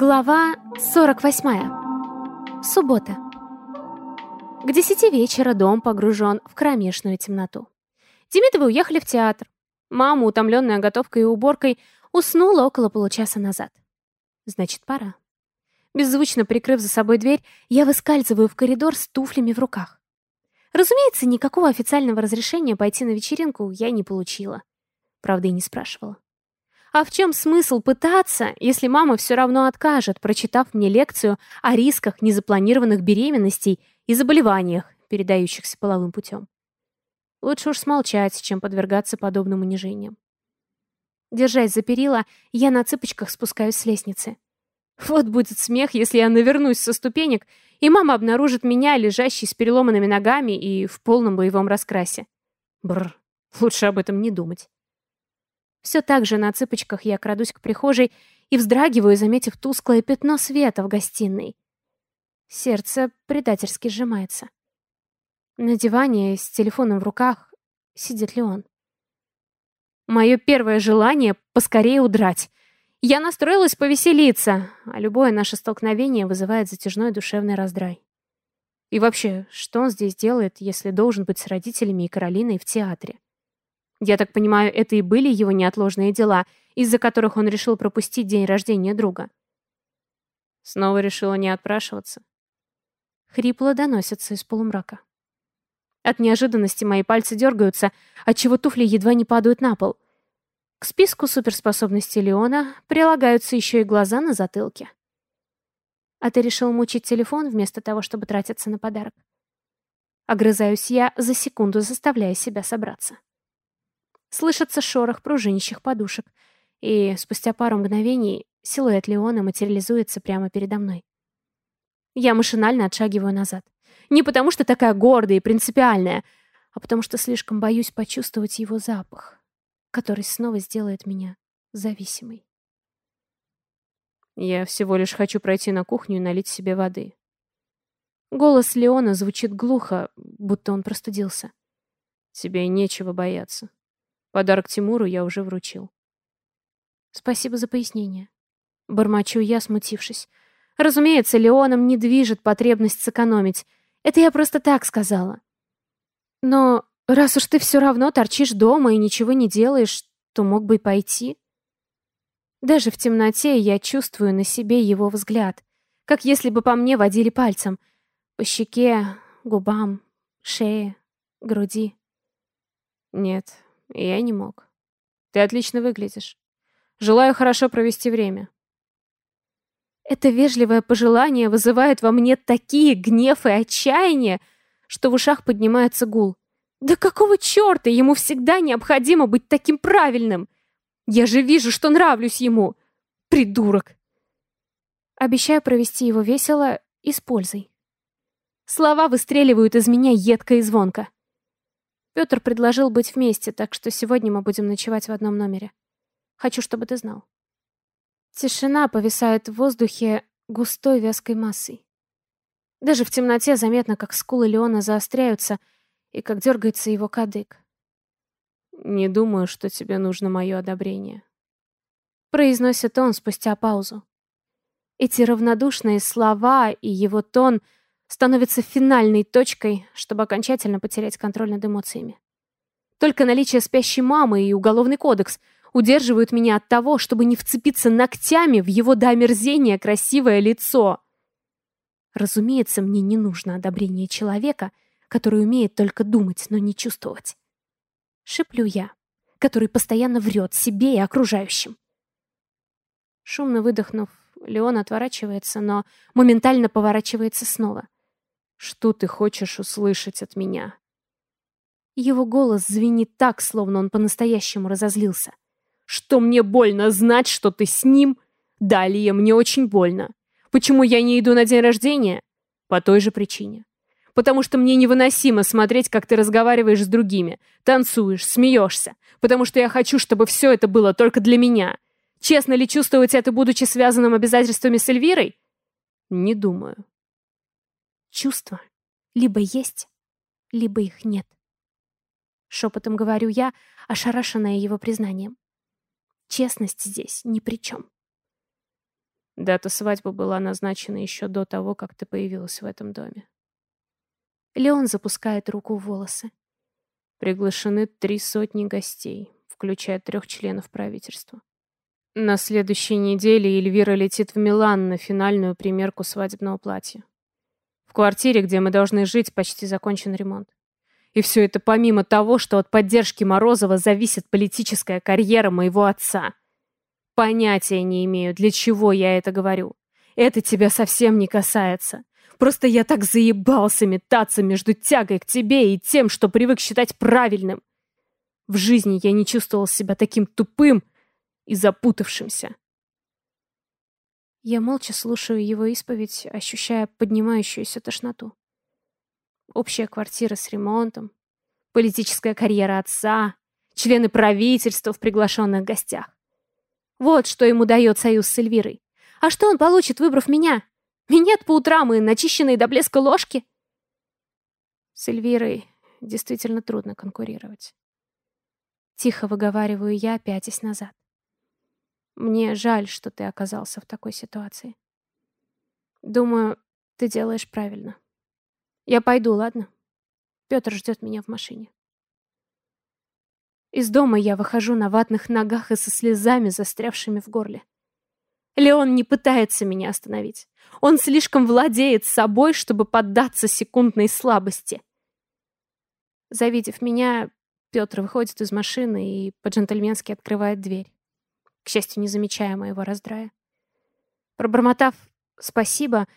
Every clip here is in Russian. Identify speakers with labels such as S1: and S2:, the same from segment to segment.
S1: Глава 48. Суббота. К десяти вечера дом погружен в кромешную темноту. Демидовы уехали в театр. Мама, утомленная готовкой и уборкой, уснула около получаса назад. Значит, пора. Беззвучно прикрыв за собой дверь, я выскальзываю в коридор с туфлями в руках. Разумеется, никакого официального разрешения пойти на вечеринку я не получила. Правда, и не спрашивала. А в чем смысл пытаться, если мама все равно откажет, прочитав мне лекцию о рисках незапланированных беременностей и заболеваниях, передающихся половым путем? Лучше уж смолчать, чем подвергаться подобным унижениям. Держась за перила, я на цыпочках спускаюсь с лестницы. Вот будет смех, если я навернусь со ступенек, и мама обнаружит меня, лежащей с переломанными ногами и в полном боевом раскрасе. Бррр, лучше об этом не думать. Все так же на цыпочках я крадусь к прихожей и вздрагиваю, заметив тусклое пятно света в гостиной. Сердце предательски сжимается. На диване с телефоном в руках сидит Леон. Мое первое желание — поскорее удрать. Я настроилась повеселиться, а любое наше столкновение вызывает затяжной душевный раздрай. И вообще, что он здесь делает, если должен быть с родителями и Каролиной в театре? Я так понимаю, это и были его неотложные дела, из-за которых он решил пропустить день рождения друга. Снова решила не отпрашиваться. Хрипло доносится из полумрака. От неожиданности мои пальцы дергаются, отчего туфли едва не падают на пол. К списку суперспособностей Леона прилагаются еще и глаза на затылке. А ты решил мучить телефон вместо того, чтобы тратиться на подарок? Огрызаюсь я, за секунду заставляя себя собраться. Слышится шорох пружинящих подушек, и спустя пару мгновений силуэт Леона материализуется прямо передо мной. Я машинально отшагиваю назад. Не потому, что такая гордая и принципиальная, а потому что слишком боюсь почувствовать его запах, который снова сделает меня зависимой. Я всего лишь хочу пройти на кухню и налить себе воды. Голос Леона звучит глухо, будто он простудился. Тебе нечего бояться. Подарок Тимуру я уже вручил. Спасибо за пояснение. Бормочу я, смутившись. Разумеется, Леоном не движет потребность сэкономить. Это я просто так сказала. Но раз уж ты все равно торчишь дома и ничего не делаешь, то мог бы пойти. Даже в темноте я чувствую на себе его взгляд, как если бы по мне водили пальцем. По щеке, губам, шее, груди. Нет, я не мог. Ты отлично выглядишь. Желаю хорошо провести время. Это вежливое пожелание вызывает во мне такие гнев и отчаяние, что в ушах поднимается гул. Да какого черта ему всегда необходимо быть таким правильным? Я же вижу, что нравлюсь ему. Придурок. Обещаю провести его весело и с пользой. Слова выстреливают из меня едко и звонко. Петр предложил быть вместе, так что сегодня мы будем ночевать в одном номере. Хочу, чтобы ты знал. Тишина повисает в воздухе густой вязкой массой. Даже в темноте заметно, как скулы Леона заостряются и как дергается его кадык. «Не думаю, что тебе нужно мое одобрение», — произносит он спустя паузу. Эти равнодушные слова и его тон — становится финальной точкой, чтобы окончательно потерять контроль над эмоциями. Только наличие спящей мамы и уголовный кодекс удерживают меня от того, чтобы не вцепиться ногтями в его до омерзения красивое лицо. Разумеется, мне не нужно одобрение человека, который умеет только думать, но не чувствовать. Шиплю я, который постоянно врет себе и окружающим. Шумно выдохнув, Леон отворачивается, но моментально поворачивается снова — что ты хочешь услышать от меня?» Его голос звенит так, словно он по-настоящему разозлился. «Что мне больно знать, что ты с ним? Далее мне очень больно. Почему я не иду на день рождения? По той же причине. Потому что мне невыносимо смотреть, как ты разговариваешь с другими, танцуешь, смеешься. Потому что я хочу, чтобы все это было только для меня. Честно ли чувствовать это, будучи связанным обязательствами с Эльвирой? Не думаю. Чувства либо есть, либо их нет. Шепотом говорю я, ошарашенная его признанием. Честность здесь ни при чем. Дата свадьбы была назначена еще до того, как ты появилась в этом доме.
S2: Леон запускает руку в волосы.
S1: Приглашены три сотни гостей, включая трех членов правительства. На следующей неделе Эльвира летит в Милан на финальную примерку свадебного платья. В квартире, где мы должны жить, почти закончен ремонт. И все это помимо того, что от поддержки Морозова зависит политическая карьера моего отца. Понятия не имею, для чего я это говорю. Это тебя совсем не касается. Просто я так заебался метаться между тягой к тебе и тем, что привык считать правильным. В жизни я не чувствовал себя таким тупым и запутавшимся.
S2: Я молча слушаю его исповедь, ощущая поднимающуюся тошноту. Общая квартира с ремонтом, политическая карьера отца, члены правительства в приглашенных гостях. Вот что ему дает союз с Эльвирой. А что он получит, выбрав меня? Минет по утрам и начищенные до блеска ложки? С Эльвирой действительно трудно конкурировать. Тихо выговариваю я, пятясь назад. Мне жаль, что ты оказался в такой ситуации. Думаю, ты делаешь правильно. Я пойду, ладно? Петр ждет меня в машине. Из дома я выхожу на ватных ногах и со слезами, застрявшими в горле. Леон не пытается меня остановить. Он слишком владеет собой, чтобы поддаться секундной слабости. Завидев меня, Петр выходит из машины и по-джентльменски открывает дверь к счастью, не замечая моего раздрая. Пробормотав «спасибо»,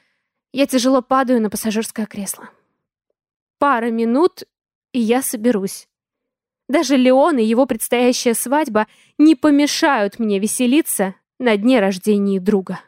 S2: я тяжело падаю на пассажирское кресло. Пара минут, и я соберусь. Даже Леон и его предстоящая свадьба не помешают мне веселиться на дне рождения друга.